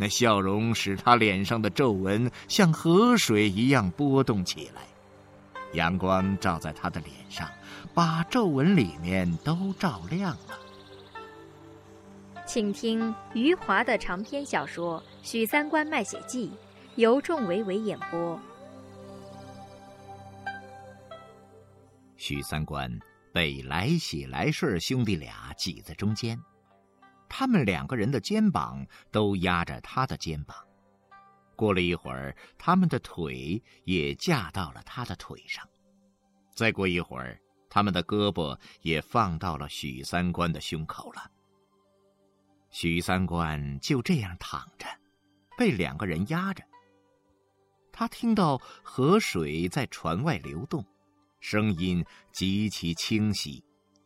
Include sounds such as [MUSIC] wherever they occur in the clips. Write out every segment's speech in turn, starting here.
那笑容使他脸上的皱纹像河水一样波动起来，阳光照在他的脸上，把皱纹里面都照亮了。请听余华的长篇小说《许三观卖血记》，由仲维维演播。许三观。被来喜、来顺兄弟俩挤在中间，他们两个人的肩膀都压着他的肩膀。过了一会儿，他们的腿也架到了他的腿上。再过一会儿，他们的胳膊也放到了许三观的胸口了。许三观就这样躺着，被两个人压着。他听到河水在船外流动。声音极其清晰，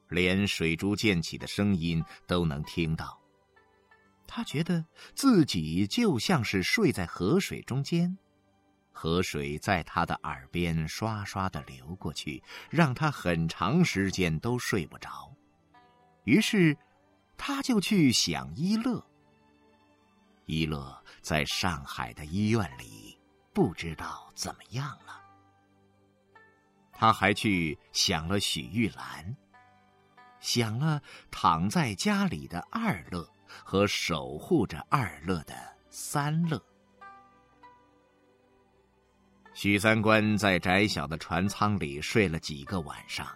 连水珠溅起的声音都能听到。他觉得自己就像是睡在河水中间，河水在他的耳边刷刷的流过去，让他很长时间都睡不着。于是，他就去想一乐。一乐在上海的医院里，不知道怎么样了。他还去想了许玉兰，想了躺在家里的二乐和守护着二乐的三乐。许三观在窄小的船舱里睡了几个晚上，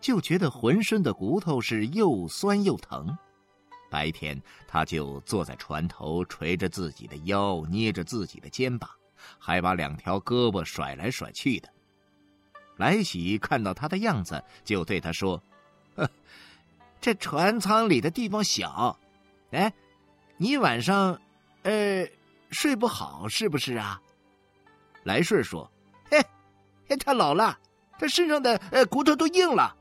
就觉得浑身的骨头是又酸又疼。白天他就坐在船头，捶着自己的腰，捏着自己的肩膀，还把两条胳膊甩来甩去的。来喜看到他的样子，就对他说：“ [LAUGHS] 这船舱里的地方小，哎，你晚上，呃，睡不好是不是啊？”来顺说：“嘿，他老了，他身上的呃骨头都硬了。”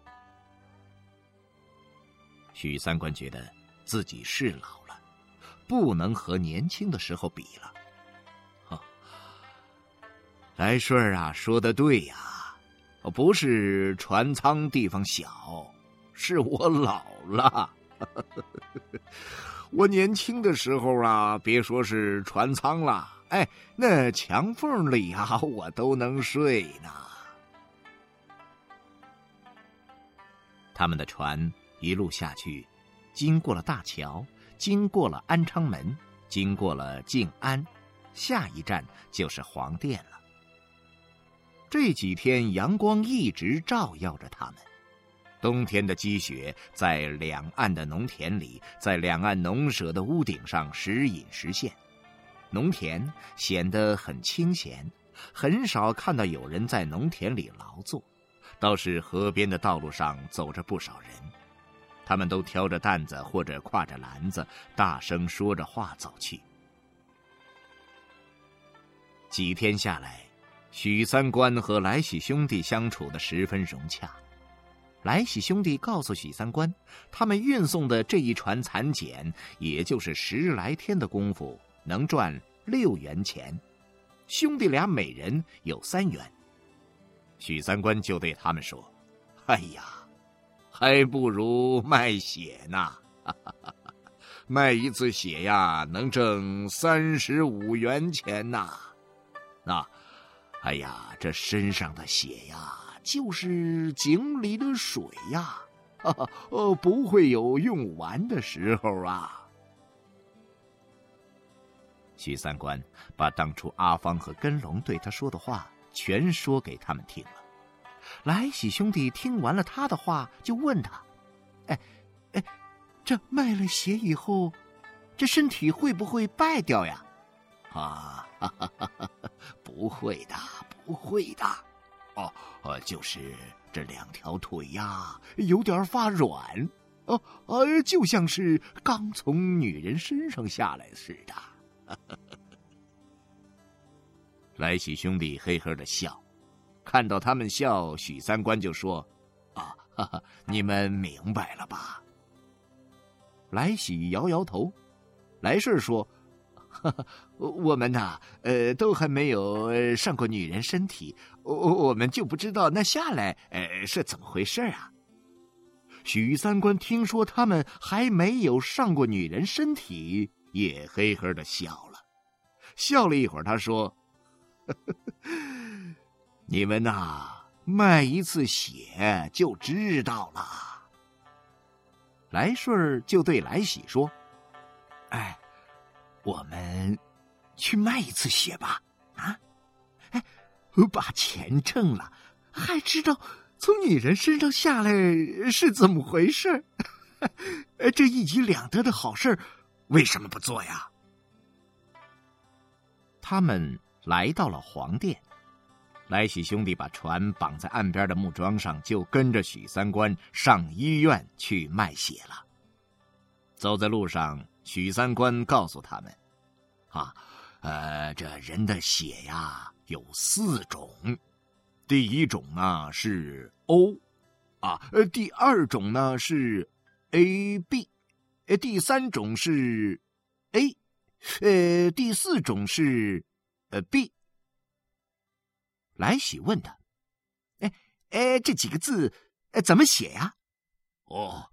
许三观觉得自己是老了，不能和年轻的时候比了。来顺啊，说的对呀。不是船舱地方小，是我老了。[LAUGHS] 我年轻的时候啊，别说是船舱了，哎，那墙缝里啊，我都能睡呢。他们的船一路下去，经过了大桥，经过了安昌门，经过了静安，下一站就是黄店了。这几天阳光一直照耀着他们，冬天的积雪在两岸的农田里，在两岸农舍的屋顶上时隐时现，农田显得很清闲，很少看到有人在农田里劳作，倒是河边的道路上走着不少人，他们都挑着担子或者挎着篮子，大声说着话走去。几天下来。许三观和来喜兄弟相处的十分融洽。来喜兄弟告诉许三观，他们运送的这一船蚕茧，也就是十来天的功夫，能赚六元钱，兄弟俩每人有三元。许三观就对他们说：“哎呀，还不如卖血呢！[LAUGHS] 卖一次血呀，能挣三十五元钱呐！那。”哎呀，这身上的血呀，就是井里的水呀，[LAUGHS] 呃，不会有用完的时候啊。许三观把当初阿芳和根龙对他说的话全说给他们听了。来喜兄弟听完了他的话，就问他：“哎，哎，这卖了血以后，这身体会不会败掉呀？”啊。哈哈！哈不会的，不会的，哦，呃，就是这两条腿呀，有点发软，哦，呃，就像是刚从女人身上下来似的。来喜兄弟嘿嘿的笑，看到他们笑，许三观就说：“啊，哈哈，你们明白了吧？”来喜摇摇头，来顺说：“ [LAUGHS] 我们呐，呃，都还没有上过女人身体，我我们就不知道那下来，呃，是怎么回事啊？”许三观听说他们还没有上过女人身体，也嘿嘿的笑了。笑了一会儿，他说。[LAUGHS] 你们呐，卖一次血就知道了。来顺就对来喜说：“哎，我们去卖一次血吧！啊，哎，把钱挣了，还知道从女人身上下来是怎么回事？[LAUGHS] 这一举两得的好事，为什么不做呀？”他们。来到了黄店，来喜兄弟把船绑在岸边的木桩上，就跟着许三观上医院去卖血了。走在路上，许三观告诉他们：“啊，呃，这人的血呀有四种，第一种呢是 O，啊，呃，第二种呢是 AB，呃，第三种是 A，呃，第四种是。”呃，B。来喜问他：“哎哎，这几个字，怎么写呀？”“哦，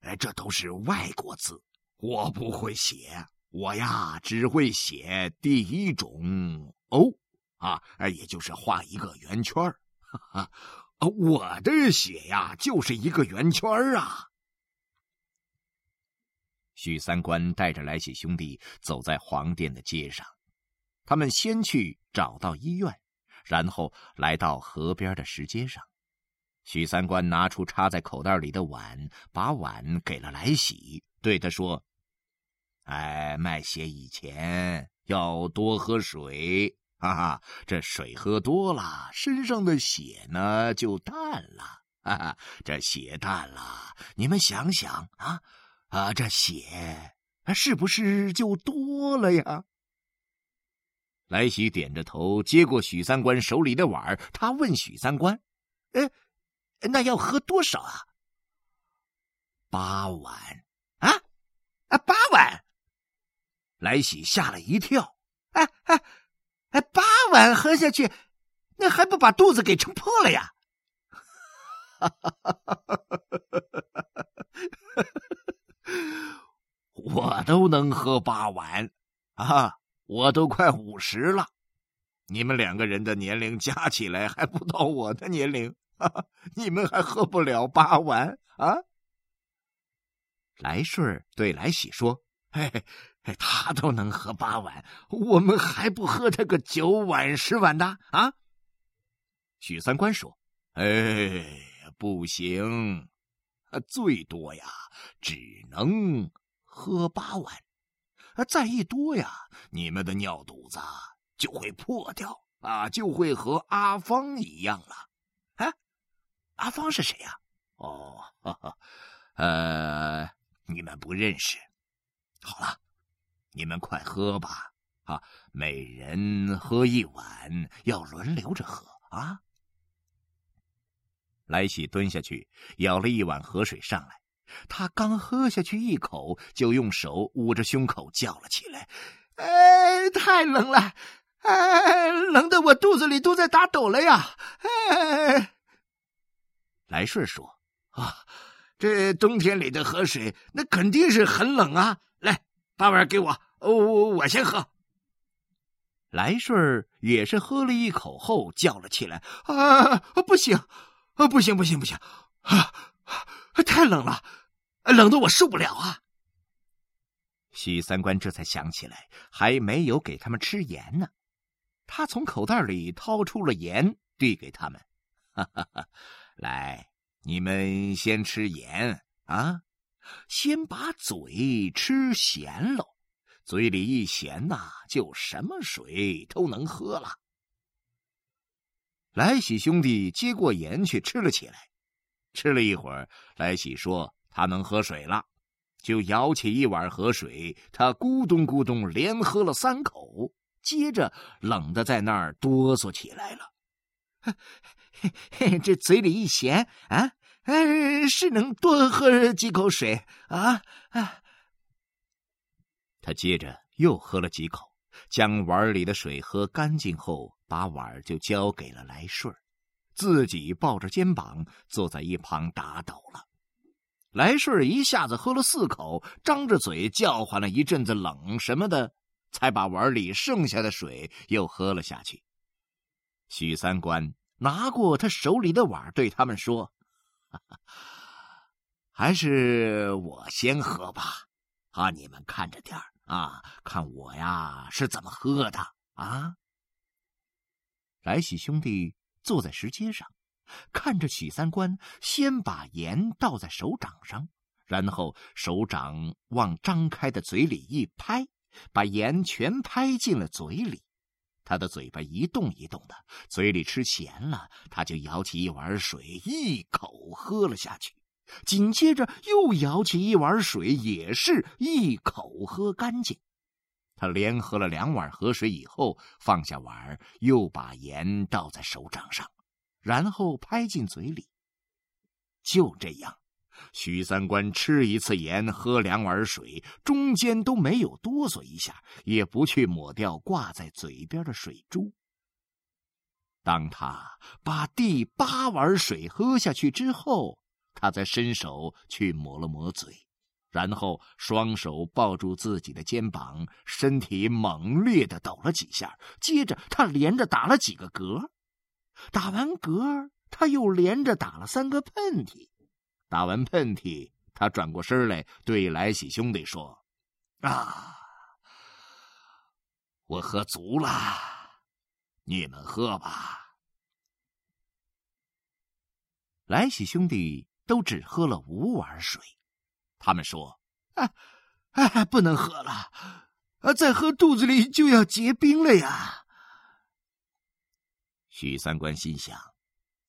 哎，这都是外国字，我不会写。我呀，只会写第一种 O，啊，也就是画一个圆圈儿。啊，我的血呀，就是一个圆圈儿啊。”许三观带着来喜兄弟走在黄店的街上。他们先去找到医院，然后来到河边的石阶上。许三观拿出插在口袋里的碗，把碗给了来喜，对他说：“哎，卖血以前要多喝水，哈哈，这水喝多了，身上的血呢就淡了，哈哈，这血淡了，你们想想啊，啊，这血是不是就多了呀？”来喜点着头，接过许三观手里的碗他问许三观：“哎，那要喝多少啊？”“八碗。”“啊啊，八碗！”来喜吓了一跳。“哎哎哎，八碗喝下去，那还不把肚子给撑破了呀？”“哈哈哈哈哈哈！我都能喝八碗啊！”我都快五十了，你们两个人的年龄加起来还不到我的年龄，你们还喝不了八碗啊？来顺对来喜说：“嘿嘿，他都能喝八碗，我们还不喝他个九碗十碗的啊？”许三观说：“哎，不行，最多呀，只能喝八碗。”，再一多呀，你们的尿肚子就会破掉啊，就会和阿芳一样了。哎，阿芳是谁呀？哦，哈哈，呃，你们不认识。好了，你们快喝吧，啊，每人喝一碗，要轮流着喝啊。来喜蹲下去，舀了一碗河水上来。他刚喝下去一口，就用手捂着胸口叫了起来：“哎，太冷了！哎，冷的我肚子里都在打抖了呀！”哎，来顺说：“啊，这冬天里的河水，那肯定是很冷啊！来，把碗给我，我我先喝。”来顺也是喝了一口后叫了起来：“啊，不行，啊，不行，不行，不行！啊，太冷了！”冷得我受不了啊！许三观这才想起来，还没有给他们吃盐呢。他从口袋里掏出了盐，递给他们：“哈哈哈，来，你们先吃盐啊，先把嘴吃咸喽。嘴里一咸呐，就什么水都能喝了。”来喜兄弟接过盐去吃了起来。吃了一会儿，来喜说。他能喝水了，就舀起一碗河水，他咕咚咕咚连喝了三口。接着冷的在那儿哆嗦起来了。[LAUGHS] 这嘴里一咸啊，哎，是能多喝几口水啊啊！他接着又喝了几口，将碗里的水喝干净后，把碗就交给了来顺自己抱着肩膀坐在一旁打抖了。来顺一下子喝了四口，张着嘴叫唤了一阵子，冷什么的，才把碗里剩下的水又喝了下去。许三观。拿过他手里的碗，对他们说：“ [LAUGHS] 还是我先喝吧，啊，你们看着点啊，看我呀是怎么喝的啊。”来喜兄弟坐在石阶上，看着许三观先把盐倒在手掌上，然后手掌往张开的嘴里一拍，把盐全拍进了嘴里。他的嘴巴一动一动的，嘴里吃咸了，他就舀起一碗水，一口喝了下去。紧接着又舀起一碗水，也是一口喝干净。他连喝了两碗河水以后，放下碗，又把盐倒在手掌上，然后拍进嘴里。就这样。许三观吃一次盐，喝两碗水，中间都没有哆嗦一下，也不去抹掉挂在嘴边的水珠。当他把第八碗水喝下去之后，他才伸手去抹了抹嘴，然后双手抱住自己的肩膀，身体猛烈的抖了几下，接着他连着打了几个嗝，打完嗝，他又连着打了三个喷嚏。打完喷嚏，他转过身来对来喜兄弟说：“啊，我喝足了，你们喝吧。”来喜兄弟都只喝了五碗水，他们说：“哎，哎，不能喝了，啊，再喝肚子里就要结冰了呀。”许三观心想：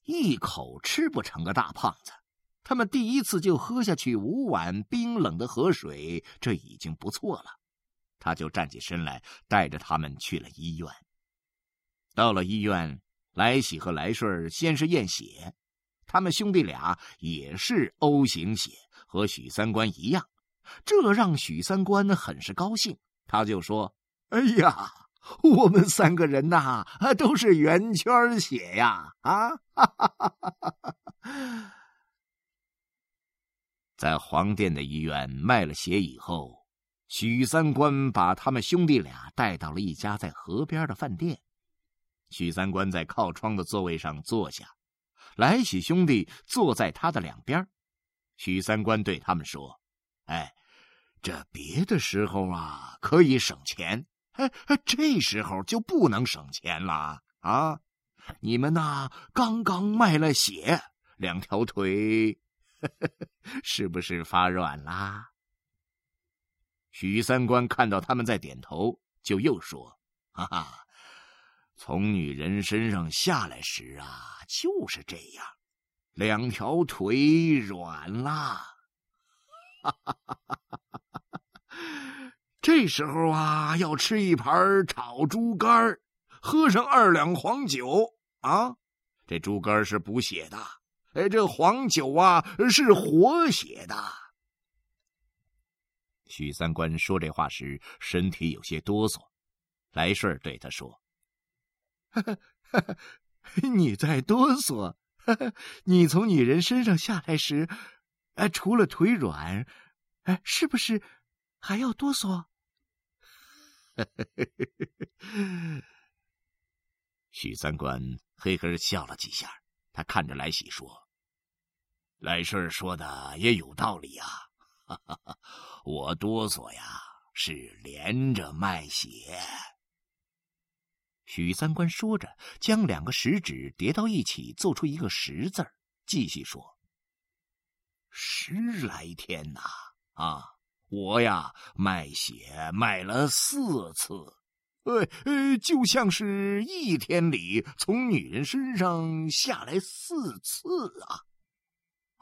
一口吃不成个大胖子。他们第一次就喝下去五碗冰冷的河水，这已经不错了。他就站起身来，带着他们去了医院。到了医院，来喜和来顺先是验血，他们兄弟俩也是 O 型血，和许三观一样，这让许三观很是高兴。他就说：“哎呀，我们三个人呐，都是圆圈血呀！”啊！哈哈哈哈哈。在黄店的医院卖了血以后，许三观把他们兄弟俩带到了一家在河边的饭店。许三观在靠窗的座位上坐下，来喜兄弟坐在他的两边。许三观对他们说：“哎，这别的时候啊可以省钱，哎，这时候就不能省钱了啊！你们呐，刚刚卖了血，两条腿。” [LAUGHS] 是不是发软啦？许三观看到他们在点头，就又说：“哈哈，从女人身上下来时啊，就是这样，两条腿软啦。哈哈哈哈哈！这时候啊，要吃一盘炒猪肝喝上二两黄酒啊，这猪肝是补血的。”哎，这黄酒啊是活血的。许三观说这话时，身体有些哆嗦。来顺对他说：“ [LAUGHS] 你在哆嗦？[LAUGHS] 你从女人身上下来时，哎，除了腿软，哎，是不是还要哆嗦？” [LAUGHS] 许三观嘿嘿笑了几下，他看着来喜说。来顺说的也有道理啊，[LAUGHS] 我哆嗦呀，是连着卖血。许三观说着，将两个食指叠到一起，做出一个十字继续说：“十来天呐，啊，我呀卖血卖了四次，呃呃，就像是一天里从女人身上下来四次啊。”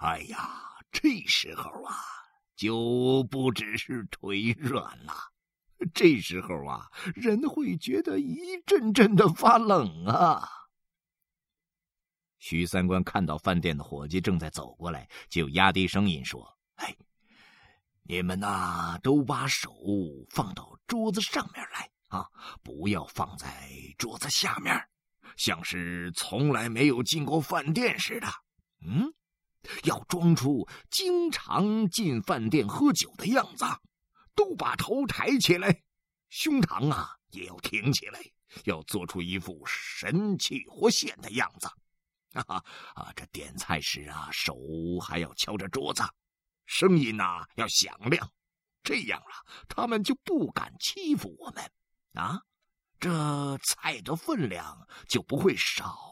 哎呀，这时候啊，就不只是腿软了，这时候啊，人会觉得一阵阵的发冷啊。徐三观看到饭店的伙计正在走过来，就压低声音说：“哎，你们呐，都把手放到桌子上面来啊，不要放在桌子下面，像是从来没有进过饭店似的。嗯，要装出经常进饭店喝酒的样子，都把头抬起来，胸膛啊也要挺起来，要做出一副神气活现的样子。[LAUGHS] ”啊啊！这点菜时啊，手还要敲着桌子，声音呐要响亮，这样啊，他们就不敢欺负我们啊。这菜的分量就不会少，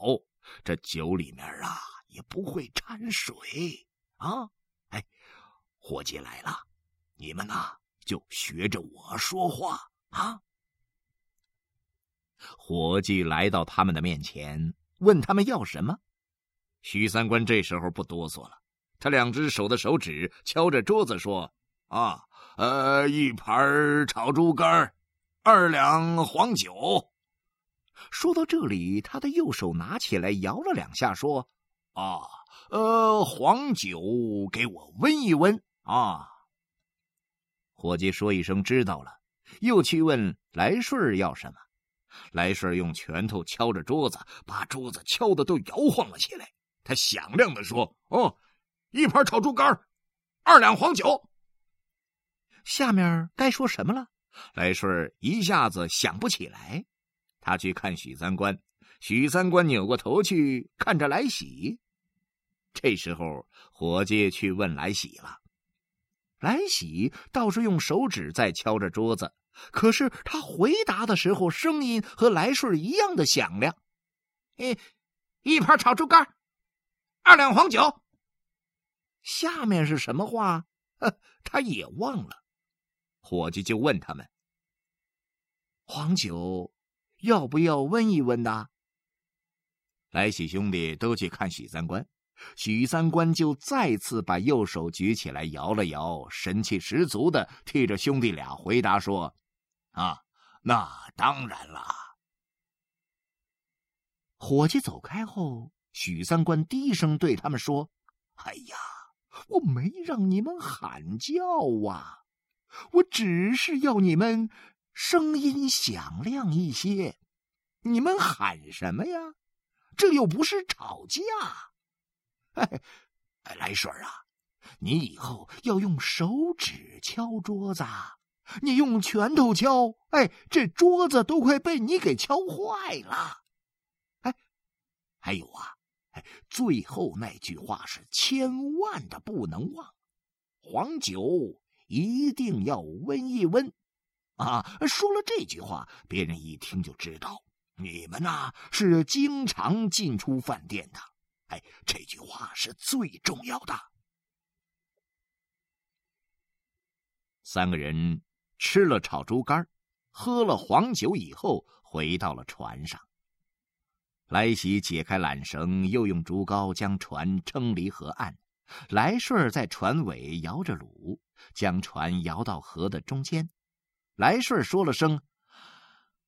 这酒里面啊也不会掺水啊。哎，伙计来了，你们呐就学着我说话啊。伙计来到他们的面前，问他们要什么。许三观这时候不哆嗦了，他两只手的手指敲着桌子说：“啊，呃，一盘炒猪肝，二两黄酒。”说到这里，他的右手拿起来摇了两下，说：“啊，呃，黄酒给我温一温啊。”伙计说一声知道了，又去问来顺要什么。来顺用拳头敲着桌子，把桌子敲的都摇晃了起来。他响亮的说：“哦，一盘炒猪肝，二两黄酒。”下面该说什么了？来顺一下子想不起来。他去看许三观，许三观扭过头去看着来喜。这时候，伙计去问来喜了。来喜倒是用手指在敲着桌子，可是他回答的时候，声音和来顺一样的响亮。一一盘炒猪肝。二两黄酒，下面是什么话？他也忘了。伙计就问他们：“黄酒要不要温一温的？”来喜兄弟都去看许三观，许三观就再次把右手举起来摇了摇，神气十足的替着兄弟俩回答说：“啊，那当然了。”伙计走开后。许三观低声对他们说：“哎呀，我没让你们喊叫啊，我只是要你们声音响亮一些。你们喊什么呀？这又不是吵架。[LAUGHS] 哎，来顺啊，你以后要用手指敲桌子，你用拳头敲，哎，这桌子都快被你给敲坏了。哎，还有啊。”最后那句话是千万的不能忘，黄酒一定要温一温，啊！说了这句话，别人一听就知道你们呐是经常进出饭店的。哎，这句话是最重要的。三个人吃了炒猪肝，喝了黄酒以后，回到了船上。来喜解开缆绳，又用竹篙将船撑离河岸。来顺在船尾摇着橹，将船摇到河的中间。来顺说了声：“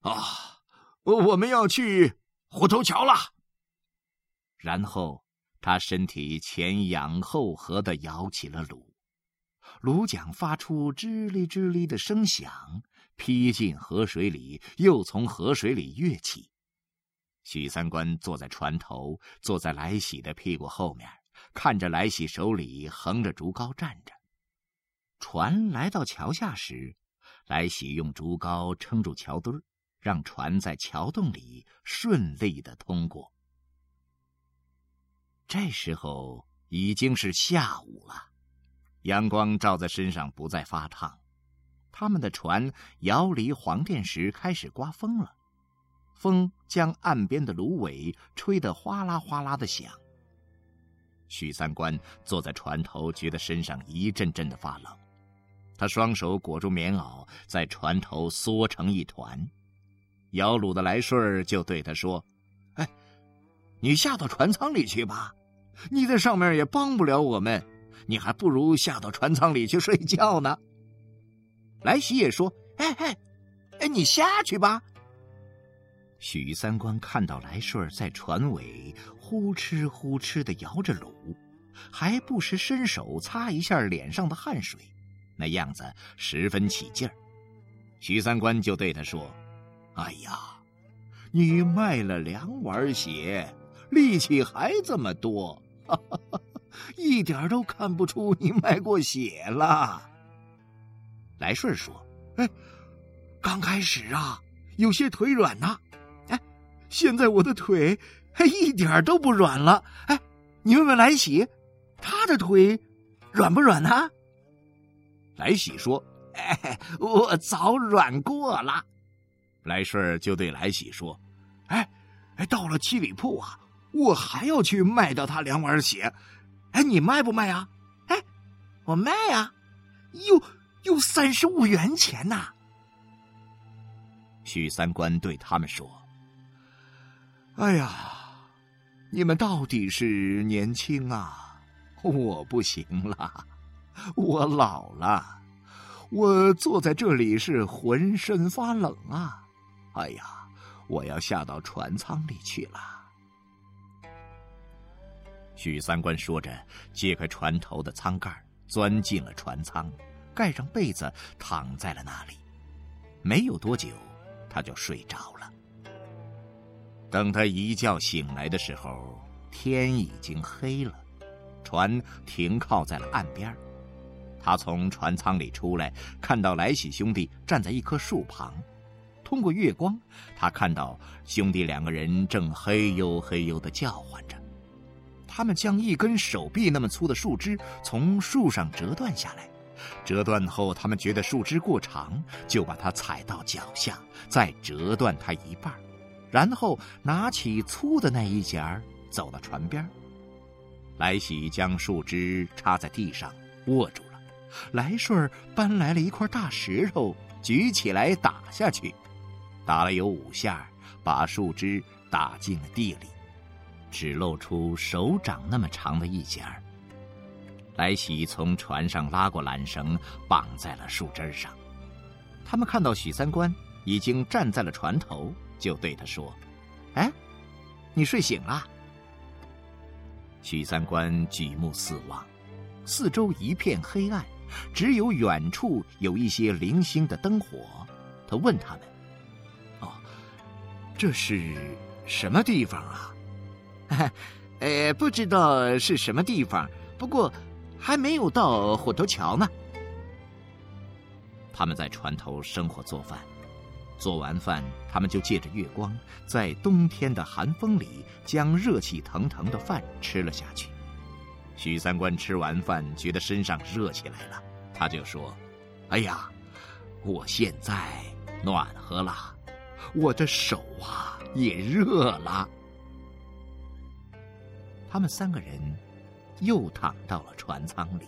啊，我们要去虎头桥了。”然后他身体前仰后合的摇起了橹，橹桨发出吱哩吱哩的声响，劈进河水里，又从河水里跃起。许三观坐在船头，坐在来喜的屁股后面，看着来喜手里横着竹篙站着。船来到桥下时，来喜用竹篙撑住桥墩让船在桥洞里顺利的通过。这时候已经是下午了，阳光照在身上不再发烫。他们的船摇离黄殿时，开始刮风了。风将岸边的芦苇吹得哗啦哗啦的响。许三观坐在船头，觉得身上一阵阵的发冷。他双手裹住棉袄，在船头缩成一团。摇橹的来顺就对他说：“哎，你下到船舱里去吧，你在上面也帮不了我们，你还不如下到船舱里去睡觉呢。”来喜也说：“哎哎，哎，你下去吧。许三观看到来顺在船尾呼哧呼哧的摇着橹，还不时伸手擦一下脸上的汗水，那样子十分起劲儿。许三观就对他说：“哎呀，你卖了两碗血，力气还这么多，一点都看不出你卖过血了。”来顺说：“哎，刚开始啊，有些腿软呐。”现在我的腿还一点都不软了。哎，你问问来喜，他的腿软不软呢？来喜说：“哎，我早软过了。”来顺就对来喜说：“哎，哎，到了七里铺啊，我还要去卖掉他两碗血。哎，你卖不卖啊？哎，我卖啊，有有三十五元钱呐。”许三观对他们说。哎呀，你们到底是年轻啊，我不行了，我老了，我坐在这里是浑身发冷啊！哎呀，我要下到船舱里去了。许三观说着，揭开船头的舱盖，钻进了船舱，盖上被子，躺在了那里。没有多久，他就睡着了。等他一觉醒来的时候，天已经黑了，船停靠在了岸边。他从船舱里出来，看到来喜兄弟站在一棵树旁。通过月光，他看到兄弟两个人正嘿呦嘿呦的叫唤着。他们将一根手臂那么粗的树枝从树上折断下来，折断后，他们觉得树枝过长，就把它踩到脚下，再折断它一半。然后拿起粗的那一截走到船边来喜将树枝插在地上，握住了。来顺搬来了一块大石头，举起来打下去，打了有五下，把树枝打进了地里，只露出手掌那么长的一截儿来喜从船上拉过缆绳，绑在了树枝上。他们看到许三观已经站在了船头。就对他说：“哎，你睡醒了。”许三观举目四望，四周一片黑暗，只有远处有一些零星的灯火。他问他们：“哦，这是什么地方啊？”“呃，[LAUGHS] 不知道是什么地方，不过还没有到火头桥呢。”他们在船头生火做饭。做完饭，他们就借着月光，在冬天的寒风里，将热气腾腾的饭吃了下去。许三观吃完饭，觉得身上热起来了，他就说：“哎呀，我现在暖和了，我的手啊也热了。”他们三个人又躺到了船舱里，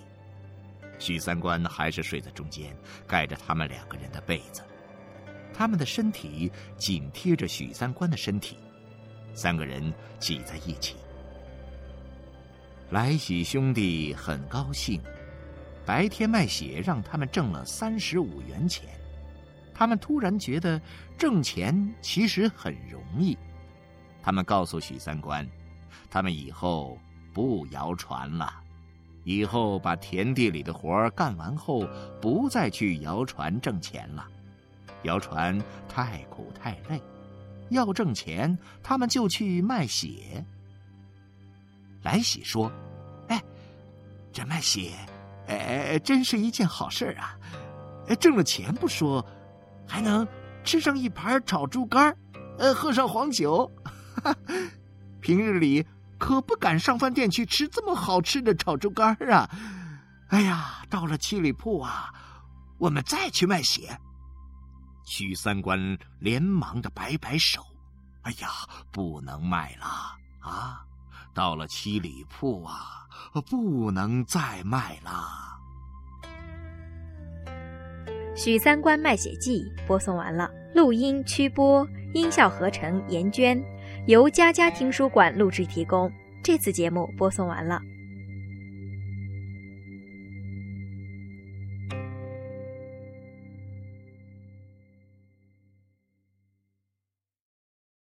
许三观还是睡在中间，盖着他们两个人的被子。他们的身体紧贴着许三观的身体，三个人挤在一起。来喜兄弟很高兴，白天卖血让他们挣了三十五元钱。他们突然觉得挣钱其实很容易。他们告诉许三观，他们以后不摇船了，以后把田地里的活干完后，不再去摇船挣钱了。摇船太苦太累，要挣钱，他们就去卖血。来喜说：“哎，这卖血，哎哎，真是一件好事啊！挣了钱不说，还能吃上一盘炒猪肝呃，喝上黄酒。[LAUGHS] 平日里可不敢上饭店去吃这么好吃的炒猪肝啊！哎呀，到了七里铺啊，我们再去卖血。”许三观连忙的摆摆手：“哎呀，不能卖了啊！到了七里铺啊，不能再卖了。”《许三观卖血记》播送完了，录音、曲播、音效合成严娟，由佳佳听书馆录制提供。这次节目播送完了。